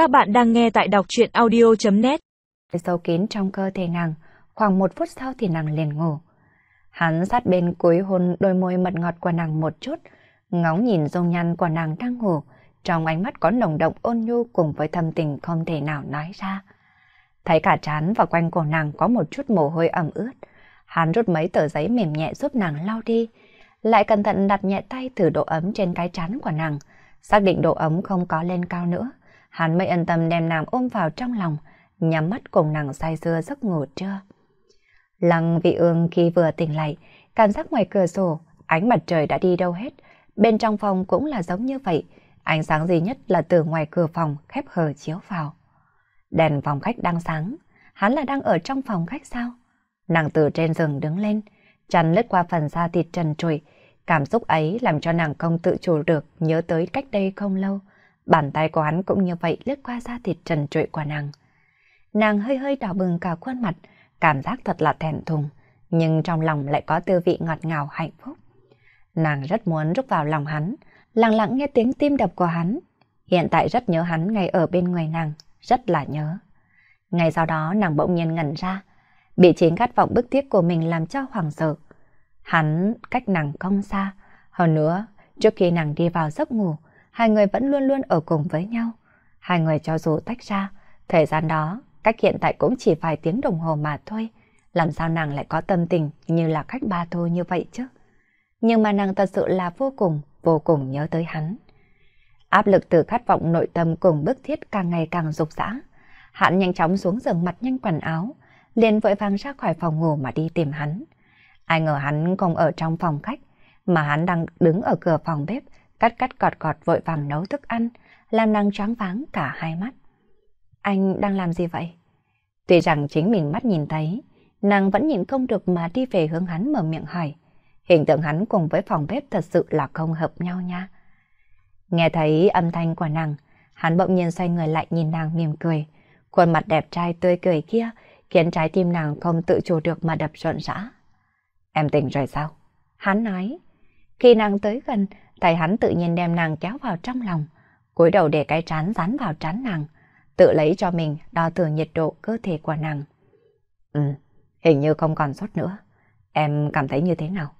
Các bạn đang nghe tại đọc chuyện audio.net Sâu kín trong cơ thể nàng, khoảng một phút sau thì nàng liền ngủ. Hắn sát bên cuối hôn đôi môi mật ngọt của nàng một chút, ngóng nhìn dung nhan của nàng đang ngủ, trong ánh mắt có nồng động ôn nhu cùng với thâm tình không thể nào nói ra. Thấy cả trán và quanh cổ nàng có một chút mồ hôi ẩm ướt, hắn rút mấy tờ giấy mềm nhẹ giúp nàng lau đi, lại cẩn thận đặt nhẹ tay thử độ ấm trên cái trán của nàng, xác định độ ấm không có lên cao nữa. Hắn mới yên tâm đem nàng ôm vào trong lòng, nhắm mắt cùng nàng say sưa giấc ngủ trưa. Lăng vị ương khi vừa tỉnh lại, cảm giác ngoài cửa sổ, ánh mặt trời đã đi đâu hết. Bên trong phòng cũng là giống như vậy, ánh sáng duy nhất là từ ngoài cửa phòng khép hờ chiếu vào. Đèn phòng khách đang sáng, hắn là đang ở trong phòng khách sao? Nàng từ trên giường đứng lên, chăn lướt qua phần da thịt trần trụi, cảm xúc ấy làm cho nàng không tự chủ được nhớ tới cách đây không lâu. Bàn tay của hắn cũng như vậy lướt qua da thịt trần trụi của nàng. Nàng hơi hơi đỏ bừng cả khuôn mặt, cảm giác thật là thèm thùng, nhưng trong lòng lại có tư vị ngọt ngào hạnh phúc. Nàng rất muốn rút vào lòng hắn, lặng lặng nghe tiếng tim đập của hắn. Hiện tại rất nhớ hắn ngay ở bên người nàng, rất là nhớ. Ngày sau đó nàng bỗng nhiên ngẩn ra, bị chính khát vọng bức thiết của mình làm cho hoàng sợ. Hắn cách nàng không xa, hơn nữa, trước khi nàng đi vào giấc ngủ, hai người vẫn luôn luôn ở cùng với nhau. Hai người cho dù tách ra, thời gian đó, cách hiện tại cũng chỉ vài tiếng đồng hồ mà thôi. Làm sao nàng lại có tâm tình như là cách ba thôi như vậy chứ? Nhưng mà nàng thật sự là vô cùng, vô cùng nhớ tới hắn. Áp lực từ khát vọng nội tâm cùng bức thiết càng ngày càng rục rã. Hắn nhanh chóng xuống giường mặt nhanh quần áo, liền vội vàng ra khỏi phòng ngủ mà đi tìm hắn. Ai ngờ hắn không ở trong phòng khách, mà hắn đang đứng ở cửa phòng bếp, cắt cắt cọt cọt vội vàng nấu thức ăn, làm nàng choáng váng cả hai mắt. Anh đang làm gì vậy? Tuy rằng chính mình mắt nhìn thấy, nàng vẫn nhìn không được mà đi về hướng hắn mở miệng hỏi. Hình tượng hắn cùng với phòng bếp thật sự là không hợp nhau nha. Nghe thấy âm thanh của nàng, hắn bỗng nhiên xoay người lại nhìn nàng mỉm cười. Khuôn mặt đẹp trai tươi cười kia khiến trái tim nàng không tự chủ được mà đập rộn rã. Em tỉnh rồi sao? Hắn nói. Khi nàng tới gần, tay hắn tự nhiên đem nàng kéo vào trong lòng, cúi đầu để cái trán dán vào trán nàng, tự lấy cho mình đo thử nhiệt độ cơ thể của nàng. Ừ, hình như không còn sốt nữa. Em cảm thấy như thế nào?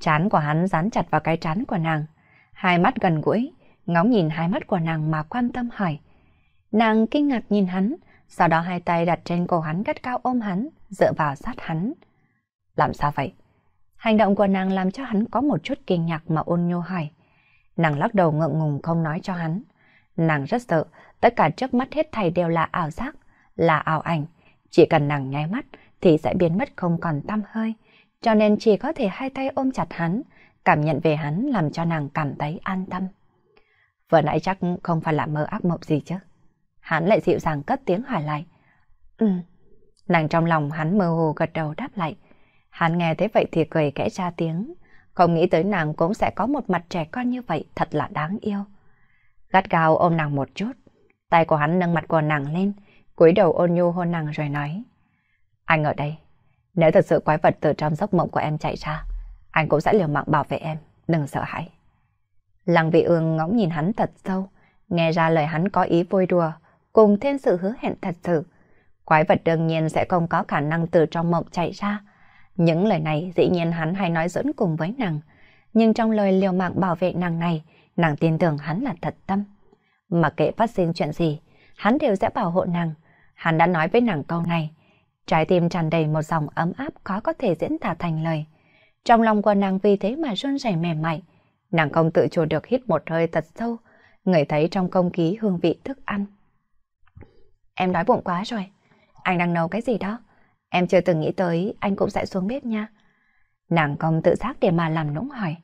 Trán của hắn dán chặt vào cái trán của nàng, hai mắt gần gũi, ngóng nhìn hai mắt của nàng mà quan tâm hỏi. Nàng kinh ngạc nhìn hắn, sau đó hai tay đặt trên cổ hắn gắt cao ôm hắn, dựa vào sát hắn. Làm sao vậy? Hành động của nàng làm cho hắn có một chút kinh ngạc mà ôn nhô hỏi. Nàng lắc đầu ngượng ngùng không nói cho hắn. Nàng rất sợ, tất cả trước mắt hết thảy đều là ảo giác, là ảo ảnh. Chỉ cần nàng nháy mắt thì sẽ biến mất không còn tăm hơi. Cho nên chỉ có thể hai tay ôm chặt hắn, cảm nhận về hắn làm cho nàng cảm thấy an tâm. Vừa nãy chắc không phải là mơ ác mộng gì chứ. Hắn lại dịu dàng cất tiếng hỏi lại. Ừ. Nàng trong lòng hắn mơ hồ gật đầu đáp lại. Hắn nghe thế vậy thì cười kẽ ra tiếng. Không nghĩ tới nàng cũng sẽ có một mặt trẻ con như vậy thật là đáng yêu. Gắt gao ôm nàng một chút. Tay của hắn nâng mặt của nàng lên, cúi đầu ôn nhu hôn nàng rồi nói. Anh ở đây. Nếu thật sự quái vật từ trong giấc mộng của em chạy ra, anh cũng sẽ liều mạng bảo vệ em, đừng sợ hãi. Lăng vị ương ngóng nhìn hắn thật sâu, nghe ra lời hắn có ý vui đùa, cùng thêm sự hứa hẹn thật sự. Quái vật đương nhiên sẽ không có khả năng từ trong mộng chạy ra, những lời này dĩ nhiên hắn hay nói dẫn cùng với nàng, nhưng trong lời liều mạng bảo vệ nàng này, nàng tin tưởng hắn là thật tâm. Mà kệ phát sinh chuyện gì, hắn đều sẽ bảo hộ nàng. Hắn đã nói với nàng câu này, trái tim tràn đầy một dòng ấm áp khó có thể diễn tả thành lời. Trong lòng của nàng vì thế mà run rẩy mềm mại, nàng không tự chủ được hít một hơi thật sâu, người thấy trong không khí hương vị thức ăn. Em đói bụng quá rồi, anh đang nấu cái gì đó? Em chưa từng nghĩ tới anh cũng sẽ xuống bếp nha. Nàng không tự giác để mà làm nũng hỏi.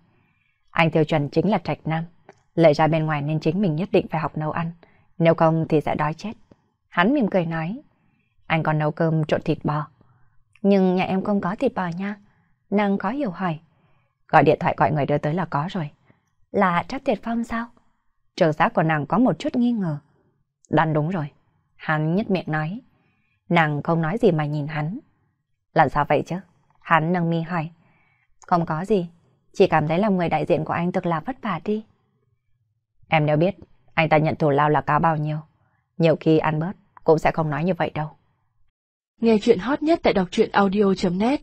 Anh tiêu chuẩn chính là trạch nam. Lợi ra bên ngoài nên chính mình nhất định phải học nấu ăn. Nếu không thì sẽ đói chết. Hắn mỉm cười nói. Anh còn nấu cơm trộn thịt bò. Nhưng nhà em không có thịt bò nha. Nàng có hiểu hỏi. Gọi điện thoại gọi người đưa tới là có rồi. Là Trác Tuyệt Phong sao? Trường giác của nàng có một chút nghi ngờ. Đoán đúng rồi. Hắn nhất miệng nói. Nàng không nói gì mà nhìn hắn. Làm sao vậy chứ? Hắn nâng mi hỏi. Không có gì, chỉ cảm thấy làm người đại diện của anh thực là vất vả đi. Em nếu biết, anh ta nhận thù lao là cao bao nhiêu. Nhiều khi ăn bớt cũng sẽ không nói như vậy đâu. Nghe chuyện hot nhất tại đọc truyện audio.net